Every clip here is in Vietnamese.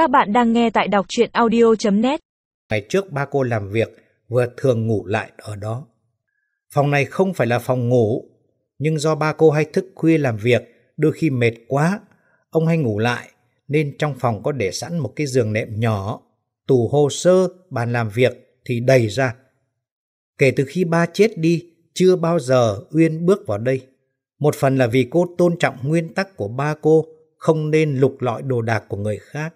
Các bạn đang nghe tại đọc chuyện audio.net Ngày trước ba cô làm việc vừa thường ngủ lại ở đó. Phòng này không phải là phòng ngủ, nhưng do ba cô hay thức khuya làm việc, đôi khi mệt quá, ông hay ngủ lại, nên trong phòng có để sẵn một cái giường nệm nhỏ, tủ hồ sơ, bàn làm việc thì đầy ra. Kể từ khi ba chết đi, chưa bao giờ Uyên bước vào đây. Một phần là vì cô tôn trọng nguyên tắc của ba cô, không nên lục lọi đồ đạc của người khác.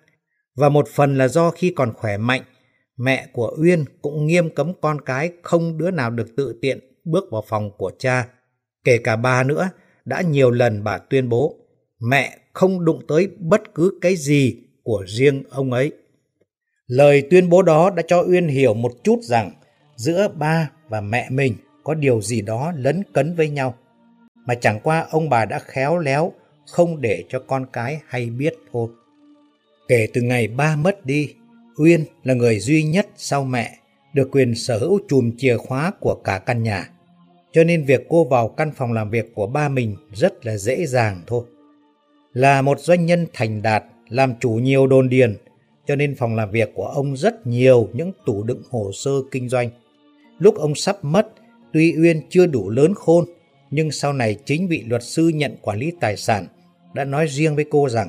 Và một phần là do khi còn khỏe mạnh, mẹ của Uyên cũng nghiêm cấm con cái không đứa nào được tự tiện bước vào phòng của cha. Kể cả bà nữa, đã nhiều lần bà tuyên bố mẹ không đụng tới bất cứ cái gì của riêng ông ấy. Lời tuyên bố đó đã cho Uyên hiểu một chút rằng giữa ba và mẹ mình có điều gì đó lấn cấn với nhau. Mà chẳng qua ông bà đã khéo léo không để cho con cái hay biết thôi. Kể từ ngày ba mất đi, Uyên là người duy nhất sau mẹ được quyền sở hữu chùm chìa khóa của cả căn nhà. Cho nên việc cô vào căn phòng làm việc của ba mình rất là dễ dàng thôi. Là một doanh nhân thành đạt, làm chủ nhiều đồn điền, cho nên phòng làm việc của ông rất nhiều những tủ đựng hồ sơ kinh doanh. Lúc ông sắp mất, tuy Uyên chưa đủ lớn khôn, nhưng sau này chính vị luật sư nhận quản lý tài sản đã nói riêng với cô rằng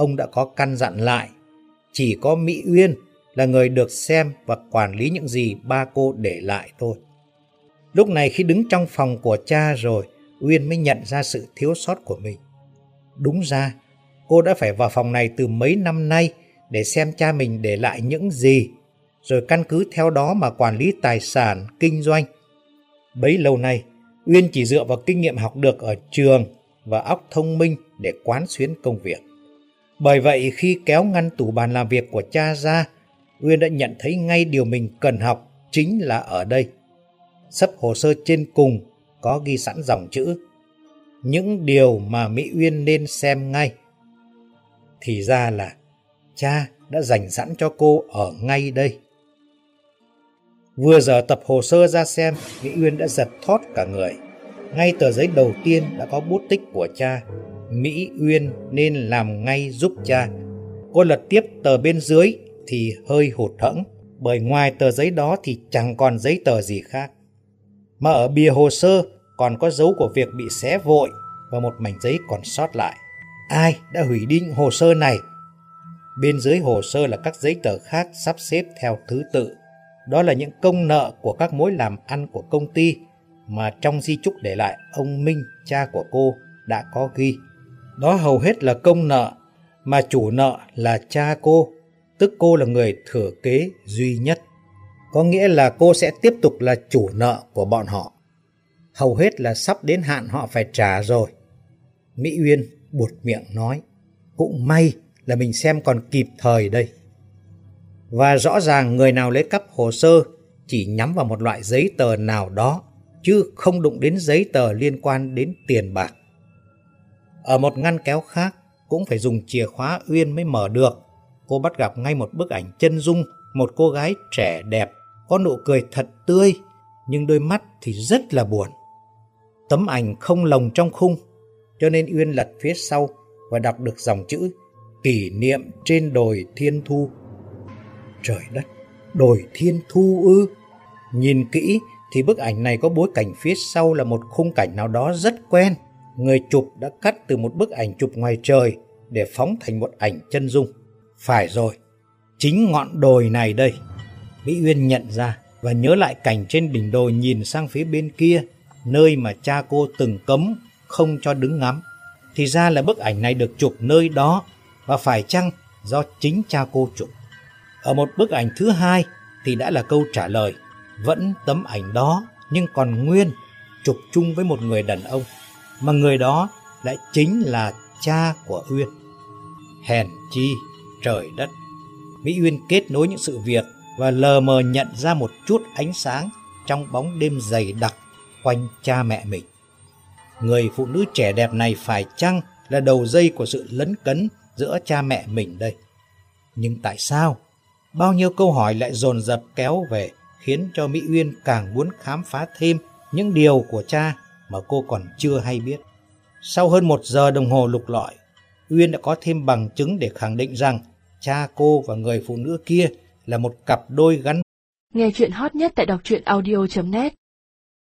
ông đã có căn dặn lại. Chỉ có Mỹ Uyên là người được xem và quản lý những gì ba cô để lại thôi. Lúc này khi đứng trong phòng của cha rồi, Uyên mới nhận ra sự thiếu sót của mình. Đúng ra, cô đã phải vào phòng này từ mấy năm nay để xem cha mình để lại những gì, rồi căn cứ theo đó mà quản lý tài sản, kinh doanh. Bấy lâu nay, Uyên chỉ dựa vào kinh nghiệm học được ở trường và óc thông minh để quán xuyến công việc. Bởi vậy khi kéo ngăn tủ bàn làm việc của cha ra, Uyên đã nhận thấy ngay điều mình cần học chính là ở đây. Sấp hồ sơ trên cùng có ghi sẵn dòng chữ Những điều mà Mỹ Uyên nên xem ngay. Thì ra là cha đã dành sẵn cho cô ở ngay đây. Vừa giờ tập hồ sơ ra xem, Mỹ Uyên đã giật thót cả người. Ngay tờ giấy đầu tiên đã có bút tích của cha. Mỹ Uyên nên làm ngay giúp cha. Cô lật tiếp tờ bên dưới thì hơi hụt hẫng, bởi ngoài tờ giấy đó thì chẳng còn giấy tờ gì khác. Mà ở bìa hồ sơ còn có dấu của việc bị xé vội và một mảnh giấy còn sót lại. Ai đã hủy đi hồ sơ này? Bên dưới hồ sơ là các giấy tờ khác sắp xếp theo thứ tự. Đó là những công nợ của các mối làm ăn của công ty mà trong di chúc để lại ông Minh, cha của cô, đã có ghi. Đó hầu hết là công nợ, mà chủ nợ là cha cô, tức cô là người thừa kế duy nhất. Có nghĩa là cô sẽ tiếp tục là chủ nợ của bọn họ. Hầu hết là sắp đến hạn họ phải trả rồi. Mỹ Uyên buột miệng nói, cũng may là mình xem còn kịp thời đây. Và rõ ràng người nào lấy cắp hồ sơ chỉ nhắm vào một loại giấy tờ nào đó, chứ không đụng đến giấy tờ liên quan đến tiền bạc. Ở một ngăn kéo khác, cũng phải dùng chìa khóa Uyên mới mở được. Cô bắt gặp ngay một bức ảnh chân dung, một cô gái trẻ đẹp, có nụ cười thật tươi, nhưng đôi mắt thì rất là buồn. Tấm ảnh không lồng trong khung, cho nên Uyên lật phía sau và đọc được dòng chữ kỷ niệm trên đồi thiên thu. Trời đất, đồi thiên thu ư? Nhìn kỹ thì bức ảnh này có bối cảnh phía sau là một khung cảnh nào đó rất quen. Người chụp đã cắt từ một bức ảnh chụp ngoài trời để phóng thành một ảnh chân dung. Phải rồi, chính ngọn đồi này đây. Mỹ Uyên nhận ra và nhớ lại cảnh trên đỉnh đồi nhìn sang phía bên kia, nơi mà cha cô từng cấm không cho đứng ngắm. Thì ra là bức ảnh này được chụp nơi đó và phải chăng do chính cha cô chụp. Ở một bức ảnh thứ hai thì đã là câu trả lời, vẫn tấm ảnh đó nhưng còn nguyên chụp chung với một người đàn ông, mà người đó lại chính là cha của Uyên. Hèn chi, trời đất. Mỹ Uyên kết nối những sự việc và lờ mờ nhận ra một chút ánh sáng trong bóng đêm dày đặc quanh cha mẹ mình. Người phụ nữ trẻ đẹp này phải chăng là đầu dây của sự lấn cấn giữa cha mẹ mình đây? Nhưng tại sao? Bao nhiêu câu hỏi lại dồn dập kéo về khiến cho Mỹ Uyên càng muốn khám phá thêm những điều của cha mà cô còn chưa hay biết. Sau hơn một giờ đồng hồ lục lọi, Uyên đã có thêm bằng chứng để khẳng định rằng cha cô và người phụ nữ kia là một cặp đôi gắn Nghe chuyện hot nhất tại đọc truyện audio.net